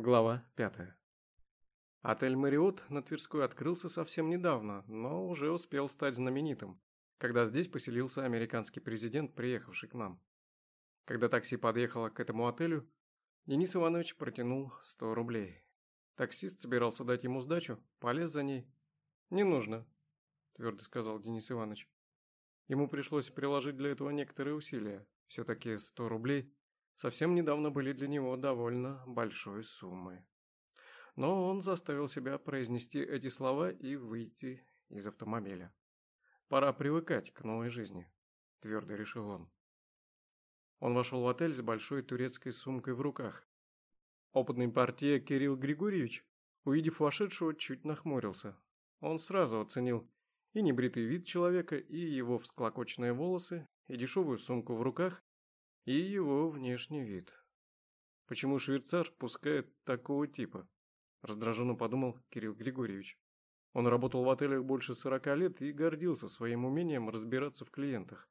Глава пятая. Отель «Мариот» на Тверской открылся совсем недавно, но уже успел стать знаменитым, когда здесь поселился американский президент, приехавший к нам. Когда такси подъехало к этому отелю, Денис Иванович протянул 100 рублей. Таксист собирался дать ему сдачу, полез за ней. «Не нужно», – твердо сказал Денис Иванович. Ему пришлось приложить для этого некоторые усилия. Все-таки 100 рублей совсем недавно были для него довольно большой суммой. Но он заставил себя произнести эти слова и выйти из автомобиля. «Пора привыкать к новой жизни», – твердо решил он. Он вошел в отель с большой турецкой сумкой в руках. Опытный партия Кирилл Григорьевич, увидев вошедшего, чуть нахмурился. Он сразу оценил и небритый вид человека, и его всклокоченные волосы, и дешевую сумку в руках, и его внешний вид. Почему швейцар пускает такого типа? Раздраженно подумал Кирилл Григорьевич. Он работал в отелях больше сорока лет и гордился своим умением разбираться в клиентах.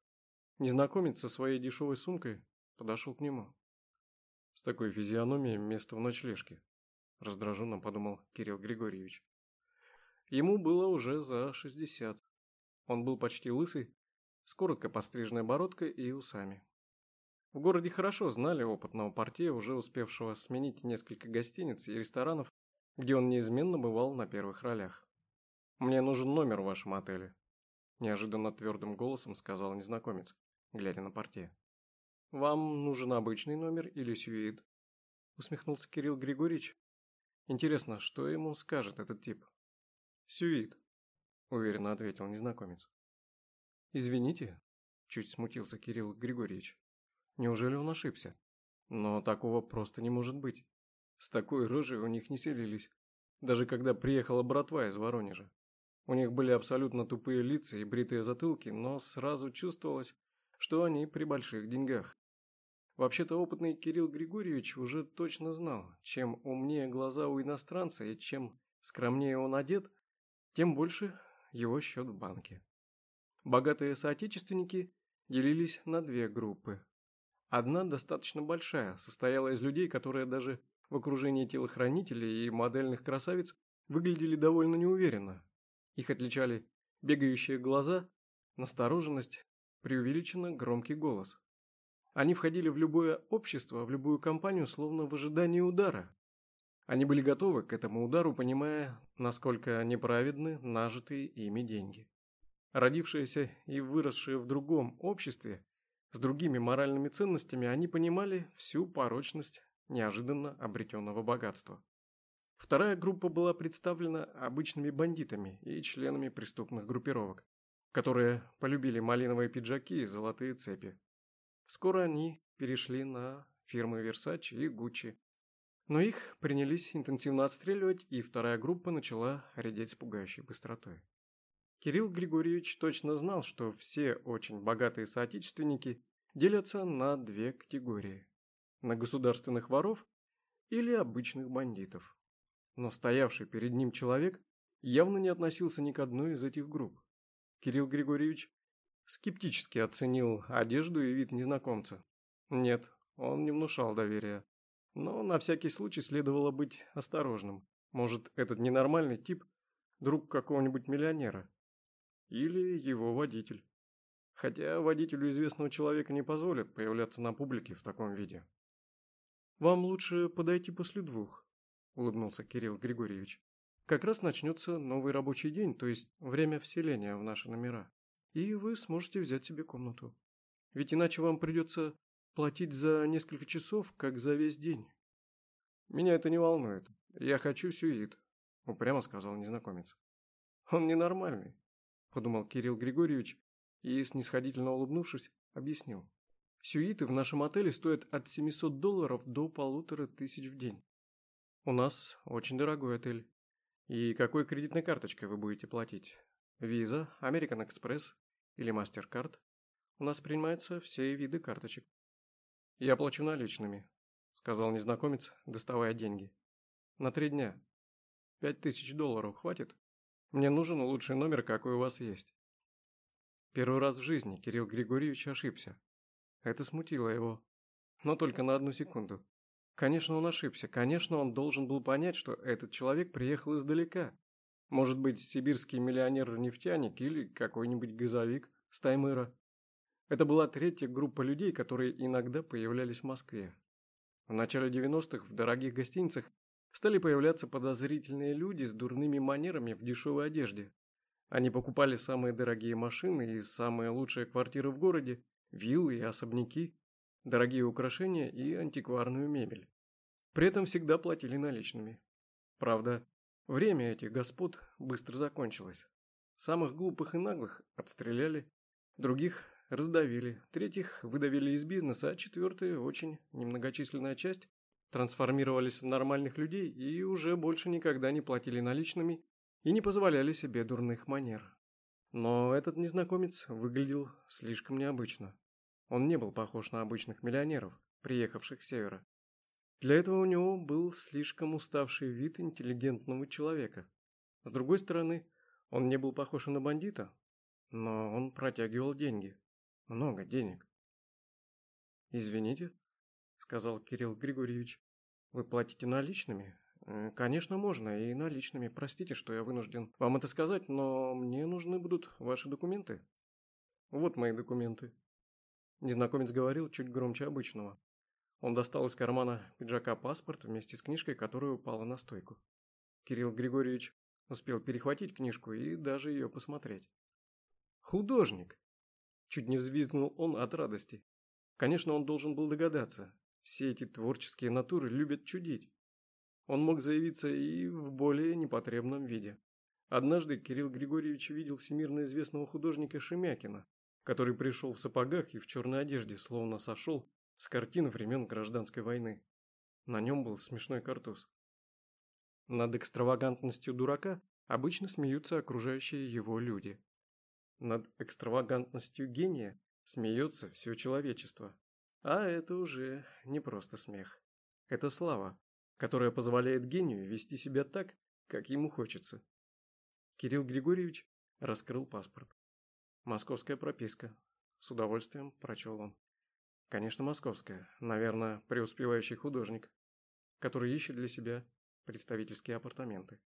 Незнакомец со своей дешевой сумкой подошел к нему. С такой физиономией место в ночлежке, раздраженно подумал Кирилл Григорьевич. Ему было уже за шестьдесят. Он был почти лысый, с коротко постриженной бородкой и усами. В городе хорошо знали опытного партия, уже успевшего сменить несколько гостиниц и ресторанов, где он неизменно бывал на первых ролях. «Мне нужен номер в вашем отеле», – неожиданно твердым голосом сказал незнакомец, глядя на партия. «Вам нужен обычный номер или сюит?» – усмехнулся Кирилл Григорьевич. «Интересно, что ему скажет этот тип?» «Сюит», – уверенно ответил незнакомец. «Извините», – чуть смутился Кирилл Григорьевич. Неужели он ошибся? Но такого просто не может быть. С такой рожей у них не селились. Даже когда приехала братва из Воронежа. У них были абсолютно тупые лица и бритые затылки, но сразу чувствовалось, что они при больших деньгах. Вообще-то опытный Кирилл Григорьевич уже точно знал, чем умнее глаза у иностранца и чем скромнее он одет, тем больше его счет в банке. Богатые соотечественники делились на две группы Одна достаточно большая, состояла из людей, которые даже в окружении телохранителей и модельных красавиц выглядели довольно неуверенно. Их отличали бегающие глаза, настороженность, преувеличенно громкий голос. Они входили в любое общество, в любую компанию, словно в ожидании удара. Они были готовы к этому удару, понимая, насколько неправедны нажитые ими деньги. Родившиеся и выросшие в другом обществе, с другими моральными ценностями они понимали всю порочность неожиданно обретенного богатства. Вторая группа была представлена обычными бандитами и членами преступных группировок, которые полюбили малиновые пиджаки и золотые цепи. Скоро они перешли на фирмы Versace и Gucci, но их принялись интенсивно отстреливать, и вторая группа начала редеть с пугающей быстротой. Кирилл Григорьевич точно знал, что все очень богатые соотечественники делятся на две категории – на государственных воров или обычных бандитов. Но стоявший перед ним человек явно не относился ни к одной из этих групп. Кирилл Григорьевич скептически оценил одежду и вид незнакомца. Нет, он не внушал доверия. Но на всякий случай следовало быть осторожным. Может, этот ненормальный тип – друг какого-нибудь миллионера. Или его водитель хотя водителю известного человека не позволят появляться на публике в таком виде. «Вам лучше подойти после двух», – улыбнулся Кирилл Григорьевич. «Как раз начнется новый рабочий день, то есть время вселения в наши номера, и вы сможете взять себе комнату. Ведь иначе вам придется платить за несколько часов, как за весь день». «Меня это не волнует. Я хочу сюит», – упрямо сказал незнакомец. «Он ненормальный», – подумал Кирилл Григорьевич и, снисходительно улыбнувшись, объяснил. Сюиты в нашем отеле стоят от 700 долларов до полутора тысяч в день. У нас очень дорогой отель. И какой кредитной карточкой вы будете платить? Виза, American Express или MasterCard? У нас принимаются все виды карточек. Я плачу наличными, сказал незнакомец, доставая деньги. На три дня. Пять тысяч долларов хватит? Мне нужен лучший номер, какой у вас есть. Первый раз в жизни Кирилл Григорьевич ошибся. Это смутило его. Но только на одну секунду. Конечно, он ошибся. Конечно, он должен был понять, что этот человек приехал издалека. Может быть, сибирский миллионер-нефтяник или какой-нибудь газовик с Таймыра. Это была третья группа людей, которые иногда появлялись в Москве. В начале 90-х в дорогих гостиницах стали появляться подозрительные люди с дурными манерами в дешевой одежде. Они покупали самые дорогие машины и самые лучшие квартиры в городе, виллы и особняки, дорогие украшения и антикварную мебель. При этом всегда платили наличными. Правда, время этих господ быстро закончилось. Самых глупых и наглых отстреляли, других раздавили, третьих выдавили из бизнеса, а четвертая, очень немногочисленная часть, трансформировались в нормальных людей и уже больше никогда не платили наличными и не позволяли себе дурных манер. Но этот незнакомец выглядел слишком необычно. Он не был похож на обычных миллионеров, приехавших с севера. Для этого у него был слишком уставший вид интеллигентного человека. С другой стороны, он не был похож на бандита, но он протягивал деньги. Много денег. «Извините», — сказал Кирилл Григорьевич, — «вы платите наличными?» «Э, «Конечно, можно, и наличными. Простите, что я вынужден вам это сказать, но мне нужны будут ваши документы». «Вот мои документы», Незнакомец говорил чуть громче обычного. Он достал из кармана пиджака паспорт вместе с книжкой, которая упала на стойку. Кирилл Григорьевич успел перехватить книжку и даже ее посмотреть. «Художник!» Чуть не взвизгнул он от радости. Конечно, он должен был догадаться. Все эти творческие натуры любят чудить. Он мог заявиться и в более непотребном виде. Однажды Кирилл Григорьевич видел всемирно известного художника Шемякина, который пришел в сапогах и в черной одежде, словно сошел с картин времен гражданской войны. На нем был смешной картуз. Над экстравагантностью дурака обычно смеются окружающие его люди. Над экстравагантностью гения смеется все человечество. А это уже не просто смех. Это слава, которая позволяет гению вести себя так, как ему хочется. Кирилл Григорьевич раскрыл паспорт. Московская прописка. С удовольствием прочел он. Конечно, московская. Наверное, преуспевающий художник, который ищет для себя представительские апартаменты.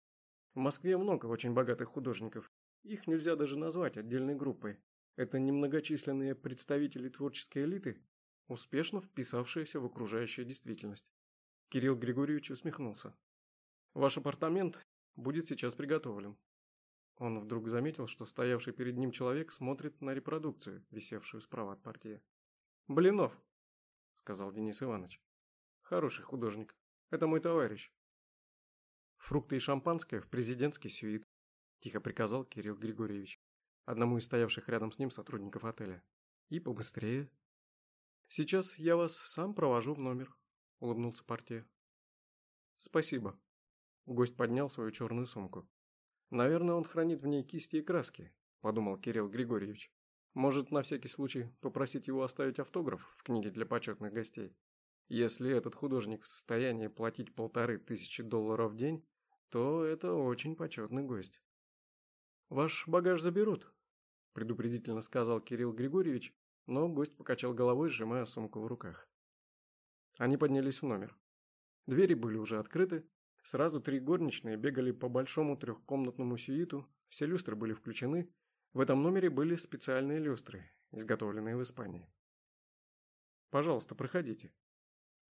В Москве много очень богатых художников. Их нельзя даже назвать отдельной группой. Это немногочисленные представители творческой элиты, успешно вписавшиеся в окружающую действительность. Кирилл Григорьевич усмехнулся. Ваш апартамент будет сейчас приготовлен. Он вдруг заметил, что стоявший перед ним человек смотрит на репродукцию, висевшую справа от партии. «Блинов», — сказал Денис Иванович. «Хороший художник. Это мой товарищ». «Фрукты и шампанское в президентский сюит», — тихо приказал Кирилл Григорьевич, одному из стоявших рядом с ним сотрудников отеля. «И побыстрее». «Сейчас я вас сам провожу в номер», — улыбнулся партия. «Спасибо». Гость поднял свою черную сумку. Наверное, он хранит в ней кисти и краски, подумал Кирилл Григорьевич. Может, на всякий случай попросить его оставить автограф в книге для почетных гостей. Если этот художник в состоянии платить полторы тысячи долларов в день, то это очень почетный гость. «Ваш багаж заберут», – предупредительно сказал Кирилл Григорьевич, но гость покачал головой, сжимая сумку в руках. Они поднялись в номер. Двери были уже открыты, Сразу три горничные бегали по большому трехкомнатному сюиту, все люстры были включены. В этом номере были специальные люстры, изготовленные в Испании. «Пожалуйста, проходите».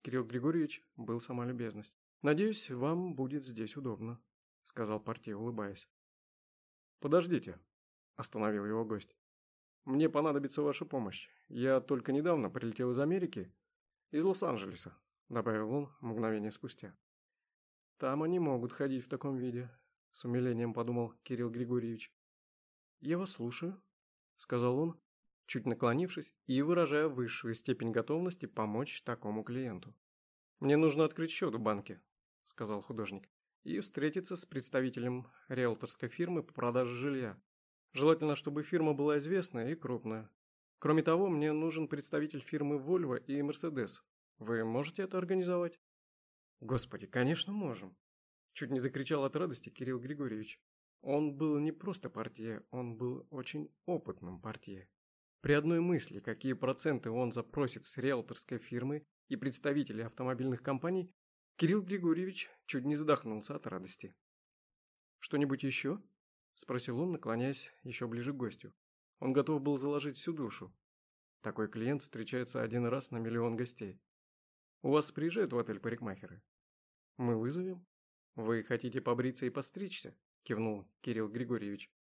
Кирилл Григорьевич был сама любезность. «Надеюсь, вам будет здесь удобно», — сказал партия, улыбаясь. «Подождите», — остановил его гость. «Мне понадобится ваша помощь. Я только недавно прилетел из Америки, из Лос-Анджелеса», — добавил он мгновение спустя. Там они могут ходить в таком виде, с умилением подумал Кирилл Григорьевич. Я вас слушаю, сказал он, чуть наклонившись и выражая высшую степень готовности помочь такому клиенту. Мне нужно открыть счет в банке, сказал художник, и встретиться с представителем риэлторской фирмы по продаже жилья. Желательно, чтобы фирма была известная и крупная. Кроме того, мне нужен представитель фирмы Volvo и Mercedes. Вы можете это организовать? Господи, конечно, можем. Чуть не закричал от радости Кирилл Григорьевич. Он был не просто портье, он был очень опытным портье. При одной мысли, какие проценты он запросит с риэлторской фирмы, и представители автомобильных компаний, Кирилл Григорьевич чуть не задохнулся от радости. «Что-нибудь еще?» – спросил он, наклоняясь еще ближе к гостю. Он готов был заложить всю душу. Такой клиент встречается один раз на миллион гостей. «У вас приезжают в отель парикмахеры?» «Мы вызовем?» «Вы хотите побриться и постричься?» – кивнул Кирилл Григорьевич.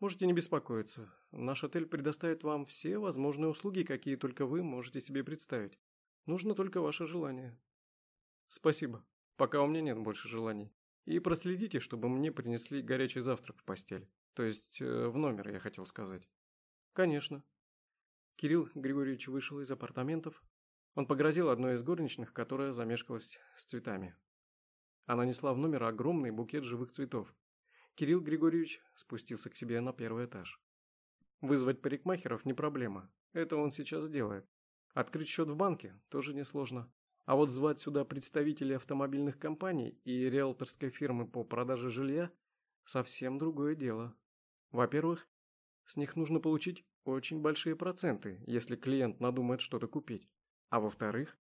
«Можете не беспокоиться. Наш отель предоставит вам все возможные услуги, какие только вы можете себе представить. Нужно только ваше желание». «Спасибо. Пока у меня нет больше желаний. И проследите, чтобы мне принесли горячий завтрак в постель. То есть э, в номер, я хотел сказать». «Конечно». Кирилл Григорьевич вышел из апартаментов. Он погрозил одной из горничных, которая замешкалась с цветами. Она несла в номер огромный букет живых цветов. Кирилл Григорьевич спустился к себе на первый этаж. Вызвать парикмахеров не проблема. Это он сейчас делает. Открыть счет в банке тоже несложно. А вот звать сюда представителей автомобильных компаний и риэлторской фирмы по продаже жилья – совсем другое дело. Во-первых, с них нужно получить очень большие проценты, если клиент надумает что-то купить. А во-вторых,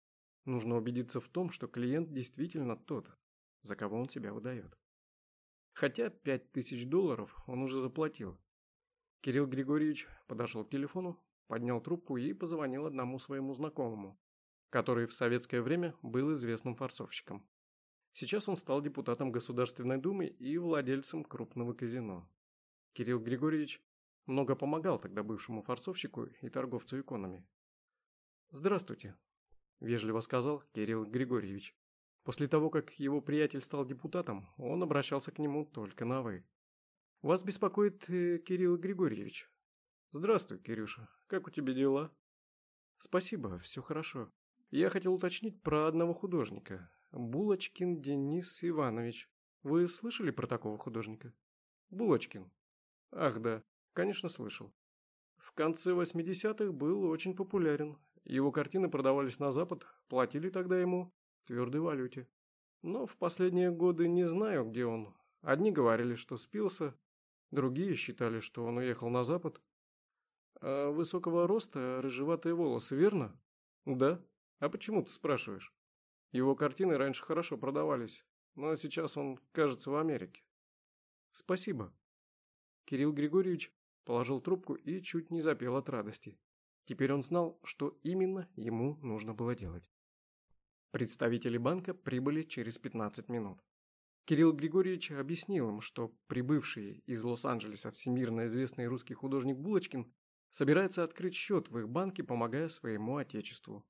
нужно убедиться в том, что клиент действительно тот, за кого он себя выдает. Хотя пять тысяч долларов он уже заплатил. Кирилл Григорьевич подошел к телефону, поднял трубку и позвонил одному своему знакомому, который в советское время был известным форцовщиком. Сейчас он стал депутатом Государственной Думы и владельцем крупного казино. Кирилл Григорьевич много помогал тогда бывшему форцовщику и торговцу иконами. «Здравствуйте», – вежливо сказал Кирилл Григорьевич. После того, как его приятель стал депутатом, он обращался к нему только на «вы». «Вас беспокоит э, Кирилл Григорьевич». «Здравствуй, Кирюша. Как у тебя дела?» «Спасибо, все хорошо. Я хотел уточнить про одного художника. Булочкин Денис Иванович. Вы слышали про такого художника?» «Булочкин». «Ах, да. Конечно, слышал. В конце 80-х был очень популярен. Его картины продавались на Запад, платили тогда ему твердой валюте. Но в последние годы не знаю, где он. Одни говорили, что спился, другие считали, что он уехал на запад. А высокого роста, рыжеватые волосы, верно? Да. А почему ты спрашиваешь? Его картины раньше хорошо продавались, но сейчас он, кажется, в Америке. Спасибо. Кирилл Григорьевич положил трубку и чуть не запел от радости. Теперь он знал, что именно ему нужно было делать. Представители банка прибыли через 15 минут. Кирилл Григорьевич объяснил им, что прибывший из Лос-Анджелеса всемирно известный русский художник Булочкин собирается открыть счет в их банке, помогая своему отечеству.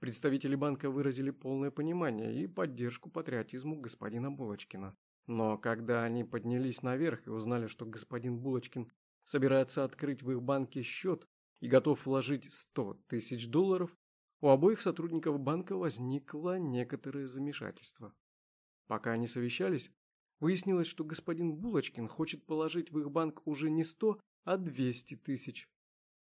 Представители банка выразили полное понимание и поддержку патриотизму господина Булочкина. Но когда они поднялись наверх и узнали, что господин Булочкин собирается открыть в их банке счет и готов вложить 100 тысяч долларов, у обоих сотрудников банка возникло некоторое замешательство. Пока они совещались, выяснилось, что господин Булочкин хочет положить в их банк уже не 100, а 200 тысяч.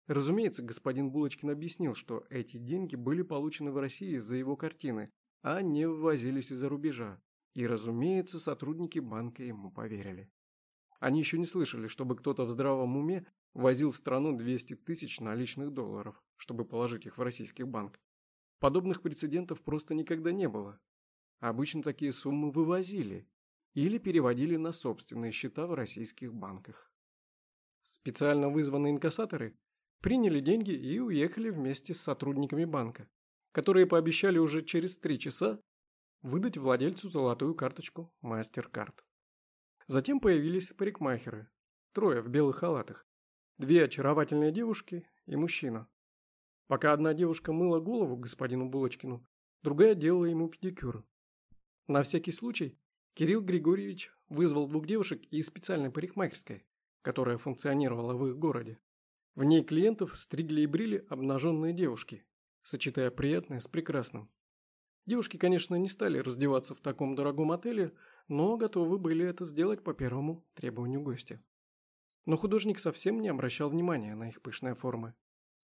Разумеется, господин Булочкин объяснил, что эти деньги были получены в России за его картины, а не ввозились из-за рубежа. И, разумеется, сотрудники банка ему поверили. Они еще не слышали, чтобы кто-то в здравом уме возил в страну 200 тысяч наличных долларов, чтобы положить их в российский банк. Подобных прецедентов просто никогда не было. Обычно такие суммы вывозили или переводили на собственные счета в российских банках. Специально вызванные инкассаторы приняли деньги и уехали вместе с сотрудниками банка, которые пообещали уже через три часа выдать владельцу золотую карточку MasterCard. Затем появились парикмахеры, трое в белых халатах, Две очаровательные девушки и мужчина. Пока одна девушка мыла голову господину Булочкину, другая делала ему педикюр. На всякий случай Кирилл Григорьевич вызвал двух девушек из специальной парикмахерской, которая функционировала в их городе. В ней клиентов стригли и брили обнаженные девушки, сочетая приятное с прекрасным. Девушки, конечно, не стали раздеваться в таком дорогом отеле, но готовы были это сделать по первому требованию гостя. Но художник совсем не обращал внимания на их пышные формы.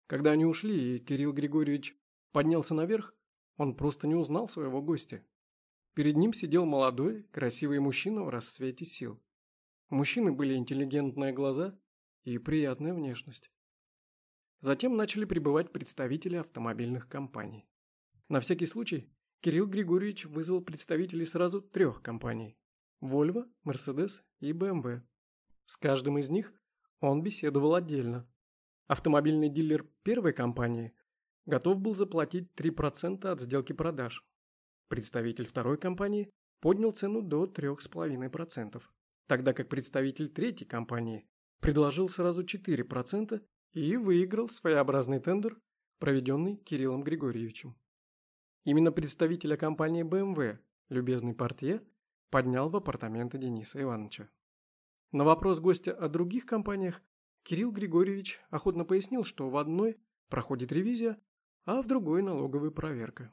Когда они ушли, и Кирилл Григорьевич поднялся наверх, он просто не узнал своего гостя. Перед ним сидел молодой, красивый мужчина в расцвете сил. У мужчины были интеллигентные глаза и приятная внешность. Затем начали прибывать представители автомобильных компаний. На всякий случай Кирилл Григорьевич вызвал представителей сразу трех компаний – Volvo, Mercedes и BMW. С каждым из них он беседовал отдельно. Автомобильный дилер первой компании готов был заплатить 3% от сделки продаж. Представитель второй компании поднял цену до 3,5%, тогда как представитель третьей компании предложил сразу 4% и выиграл своеобразный тендер, проведенный Кириллом Григорьевичем. Именно представителя компании BMW, любезный портье, поднял в апартаменты Дениса Ивановича. На вопрос гостя о других компаниях Кирилл Григорьевич охотно пояснил, что в одной проходит ревизия, а в другой налоговая проверка.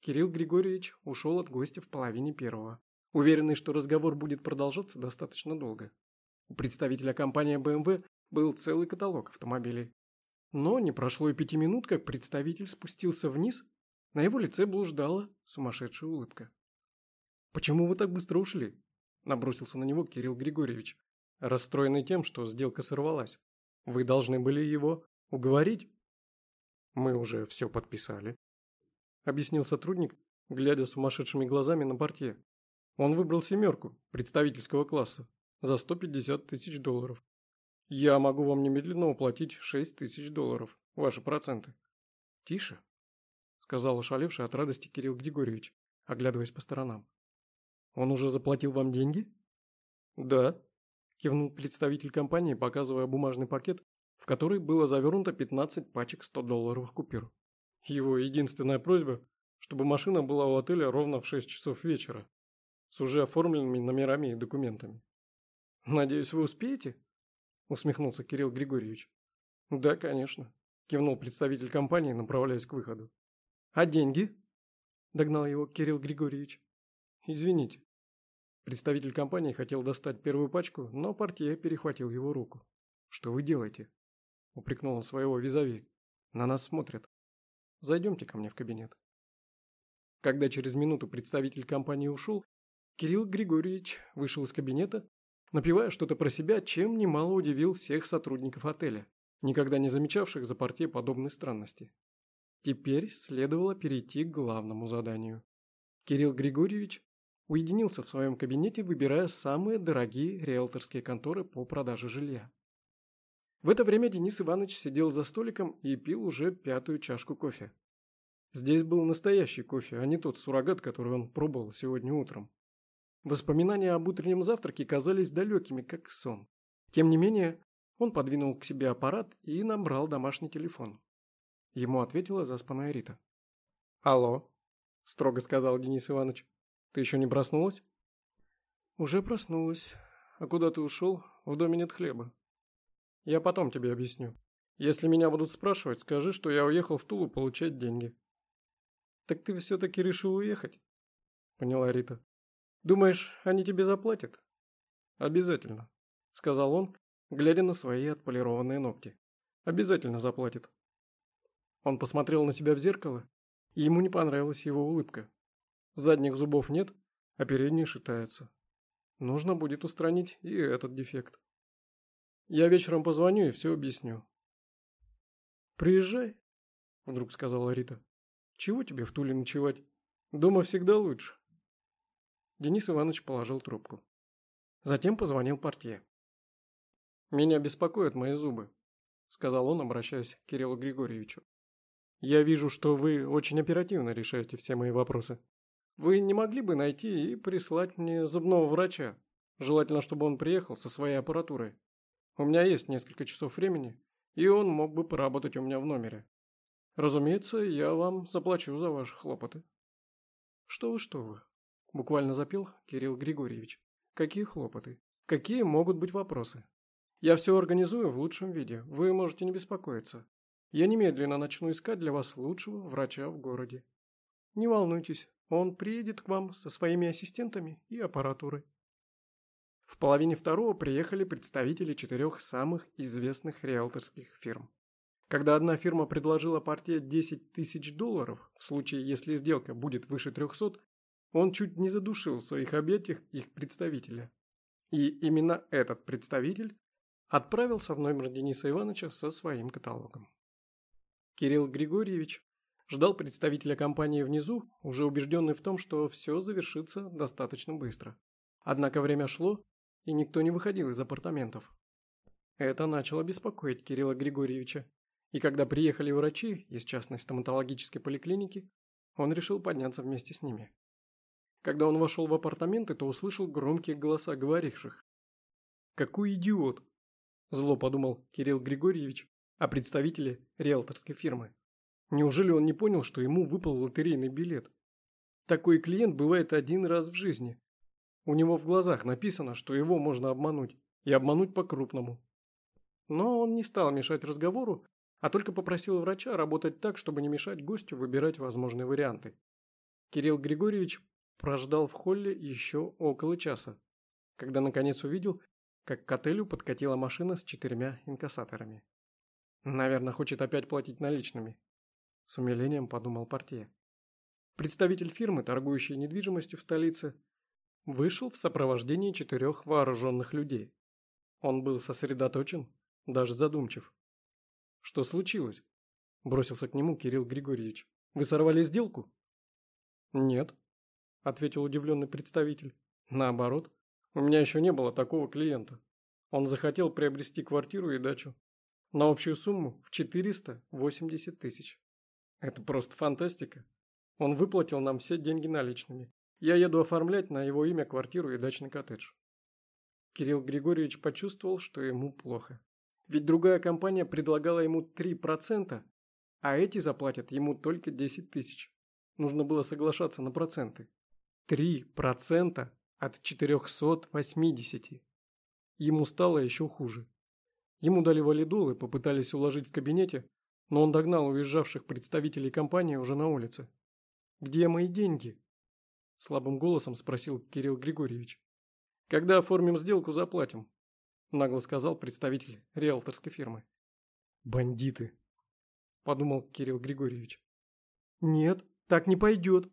Кирилл Григорьевич ушел от гостя в половине первого, уверенный, что разговор будет продолжаться достаточно долго. У представителя компании BMW был целый каталог автомобилей. Но не прошло и пяти минут, как представитель спустился вниз на его лице блуждала сумасшедшая улыбка. «Почему вы так быстро ушли?» – набросился на него Кирилл Григорьевич, расстроенный тем, что сделка сорвалась. «Вы должны были его уговорить?» «Мы уже все подписали», – объяснил сотрудник, глядя сумасшедшими глазами на портье. Он выбрал семерку представительского класса за 150 тысяч долларов. Я могу вам немедленно уплатить 6 тысяч долларов, ваши проценты. Тише, сказал ошалевший от радости Кирилл Григорьевич, оглядываясь по сторонам. «Он уже заплатил вам деньги?» «Да», – кивнул представитель компании, показывая бумажный пакет, в который было завернуто 15 пачек 100-долларовых купюр. Его единственная просьба, чтобы машина была у отеля ровно в 6 часов вечера, с уже оформленными номерами и документами. «Надеюсь, вы успеете?» – усмехнулся Кирилл Григорьевич. «Да, конечно», – кивнул представитель компании, направляясь к выходу. «А деньги?» – догнал его Кирилл Григорьевич. «Извините». Представитель компании хотел достать первую пачку, но портье перехватил его руку. «Что вы делаете?» – упрекнул он своего визави. «На нас смотрят. Зайдемте ко мне в кабинет». Когда через минуту представитель компании ушел, Кирилл Григорьевич вышел из кабинета, напевая что-то про себя, чем немало удивил всех сотрудников отеля, никогда не замечавших за портье подобной странности. Теперь следовало перейти к главному заданию. Кирилл Григорьевич уединился в своем кабинете, выбирая самые дорогие риэлторские конторы по продаже жилья. В это время Денис Иванович сидел за столиком и пил уже пятую чашку кофе. Здесь был настоящий кофе, а не тот суррогат, который он пробовал сегодня утром. Воспоминания об утреннем завтраке казались далекими, как сон. Тем не менее, он подвинул к себе аппарат и набрал домашний телефон. Ему ответила заспанная Рита. «Алло», – строго сказал Денис Иванович. «Ты еще не проснулась?» «Уже проснулась. А куда ты ушел? В доме нет хлеба». «Я потом тебе объясню. Если меня будут спрашивать, скажи, что я уехал в Тулу получать деньги». «Так ты все-таки решил уехать?» – поняла Рита. «Думаешь, они тебе заплатят?» «Обязательно», – сказал он, глядя на свои отполированные ногти. «Обязательно заплатит». Он посмотрел на себя в зеркало, и ему не понравилась его улыбка. Задних зубов нет, а передние шатаются. Нужно будет устранить и этот дефект. Я вечером позвоню и все объясню. «Приезжай», — вдруг сказала Рита. «Чего тебе в Туле ночевать? Дома всегда лучше». Денис Иванович положил трубку. Затем позвонил портье. «Меня беспокоят мои зубы», — сказал он, обращаясь к Кириллу Григорьевичу. Я вижу, что вы очень оперативно решаете все мои вопросы. Вы не могли бы найти и прислать мне зубного врача? Желательно, чтобы он приехал со своей аппаратурой. У меня есть несколько часов времени, и он мог бы поработать у меня в номере. Разумеется, я вам заплачу за ваши хлопоты. Что вы, что вы? Буквально запил Кирилл Григорьевич. Какие хлопоты? Какие могут быть вопросы? Я все организую в лучшем виде, вы можете не беспокоиться. Я немедленно начну искать для вас лучшего врача в городе. Не волнуйтесь, он приедет к вам со своими ассистентами и аппаратурой. В половине второго приехали представители четырех самых известных риэлторских фирм. Когда одна фирма предложила партии 10 тысяч долларов, в случае, если сделка будет выше 300, он чуть не задушил в своих объятиях их представителя. И именно этот представитель отправился в номер Дениса Ивановича со своим каталогом. Кирилл Григорьевич Ждал представителя компании внизу, уже убежденный в том, что все завершится достаточно быстро. Однако время шло, и никто не выходил из апартаментов. Это начало беспокоить Кирилла Григорьевича, и когда приехали врачи из частной стоматологической поликлиники, он решил подняться вместе с ними. Когда он вошел в апартаменты, то услышал громкие голоса говоривших. «Какой идиот!» – зло подумал Кирилл Григорьевич о представителе риэлторской фирмы. Неужели он не понял, что ему выпал лотерейный билет? Такой клиент бывает один раз в жизни. У него в глазах написано, что его можно обмануть, и обмануть по-крупному. Но он не стал мешать разговору, а только попросил врача работать так, чтобы не мешать гостю выбирать возможные варианты. Кирилл Григорьевич прождал в холле еще около часа, когда наконец увидел, как к отелю подкатила машина с четырьмя инкассаторами. Наверное, хочет опять платить наличными. С умилением подумал портье. Представитель фирмы, торгующей недвижимостью в столице, вышел в сопровождении четырех вооруженных людей. Он был сосредоточен, даже задумчив. «Что случилось?» – бросился к нему Кирилл Григорьевич. «Вы сорвали сделку?» «Нет», – ответил удивленный представитель. «Наоборот, у меня еще не было такого клиента. Он захотел приобрести квартиру и дачу на общую сумму в 480 тысяч. Это просто фантастика. Он выплатил нам все деньги наличными. Я еду оформлять на его имя квартиру и дачный коттедж. Кирилл Григорьевич почувствовал, что ему плохо. Ведь другая компания предлагала ему 3%, а эти заплатят ему только 10 тысяч. Нужно было соглашаться на проценты. 3% от 480. Ему стало еще хуже. Ему дали валидол и попытались уложить в кабинете, но он догнал уезжавших представителей компании уже на улице. «Где мои деньги?» Слабым голосом спросил Кирилл Григорьевич. «Когда оформим сделку, заплатим», нагло сказал представитель риэлторской фирмы. «Бандиты», подумал Кирилл Григорьевич. «Нет, так не пойдет»,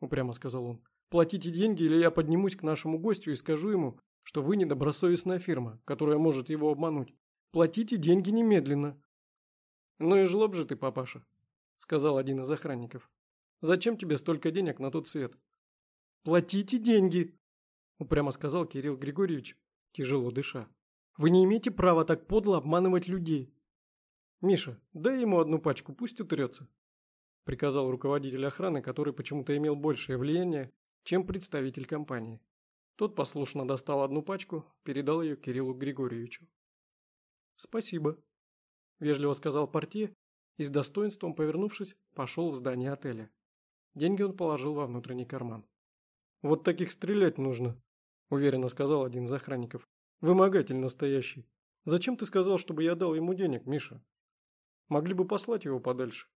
упрямо сказал он. «Платите деньги, или я поднимусь к нашему гостю и скажу ему, что вы недобросовестная фирма, которая может его обмануть. Платите деньги немедленно, «Ну и жлоб же ты, папаша», — сказал один из охранников. «Зачем тебе столько денег на тот свет?» «Платите деньги», — упрямо сказал Кирилл Григорьевич, тяжело дыша. «Вы не имеете права так подло обманывать людей». «Миша, дай ему одну пачку, пусть утрется», — приказал руководитель охраны, который почему-то имел большее влияние, чем представитель компании. Тот послушно достал одну пачку, передал ее Кириллу Григорьевичу. «Спасибо», вежливо сказал портье и с достоинством повернувшись, пошел в здание отеля. Деньги он положил во внутренний карман. «Вот таких стрелять нужно», – уверенно сказал один из охранников. «Вымогатель настоящий. Зачем ты сказал, чтобы я дал ему денег, Миша? Могли бы послать его подальше».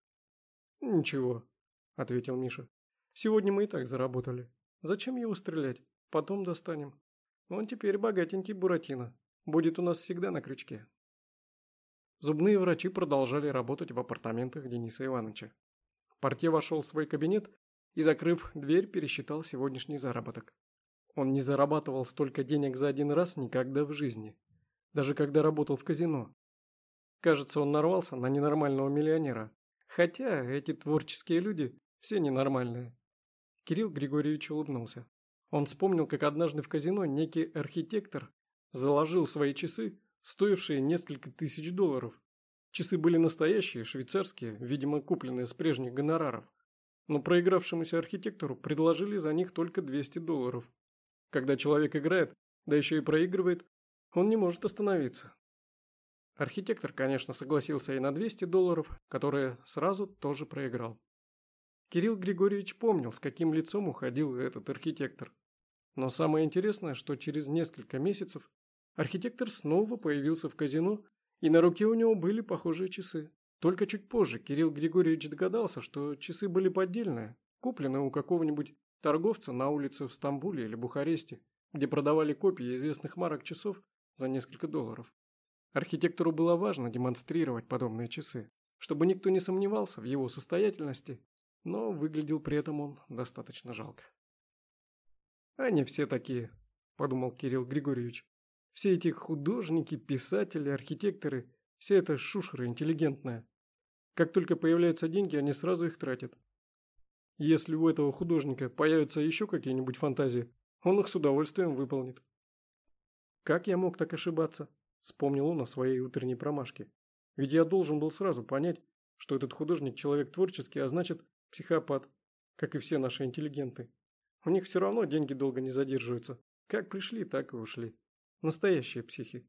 «Ничего», – ответил Миша. «Сегодня мы и так заработали. Зачем его стрелять? Потом достанем. Он теперь богатенький Буратино. Будет у нас всегда на крючке». Зубные врачи продолжали работать в апартаментах Дениса Ивановича. Портье вошел в свой кабинет и, закрыв дверь, пересчитал сегодняшний заработок. Он не зарабатывал столько денег за один раз никогда в жизни, даже когда работал в казино. Кажется, он нарвался на ненормального миллионера, хотя эти творческие люди все ненормальные. Кирилл Григорьевич улыбнулся. Он вспомнил, как однажды в казино некий архитектор заложил свои часы стоившие несколько тысяч долларов. Часы были настоящие, швейцарские, видимо, купленные с прежних гонораров. Но проигравшемуся архитектору предложили за них только 200 долларов. Когда человек играет, да еще и проигрывает, он не может остановиться. Архитектор, конечно, согласился и на 200 долларов, которые сразу тоже проиграл. Кирилл Григорьевич помнил, с каким лицом уходил этот архитектор. Но самое интересное, что через несколько месяцев Архитектор снова появился в казино, и на руке у него были похожие часы. Только чуть позже Кирилл Григорьевич догадался, что часы были поддельные, купленные у какого-нибудь торговца на улице в Стамбуле или Бухаресте, где продавали копии известных марок часов за несколько долларов. Архитектору было важно демонстрировать подобные часы, чтобы никто не сомневался в его состоятельности, но выглядел при этом он достаточно жалко. «Они все такие», – подумал Кирилл Григорьевич. Все эти художники, писатели, архитекторы – все это шушера интеллигентная. Как только появляются деньги, они сразу их тратят. Если у этого художника появятся еще какие-нибудь фантазии, он их с удовольствием выполнит. Как я мог так ошибаться? Вспомнил он о своей утренней промашке. Ведь я должен был сразу понять, что этот художник человек творческий, а значит психопат, как и все наши интеллигенты. У них все равно деньги долго не задерживаются. Как пришли, так и ушли. Настоящие психи.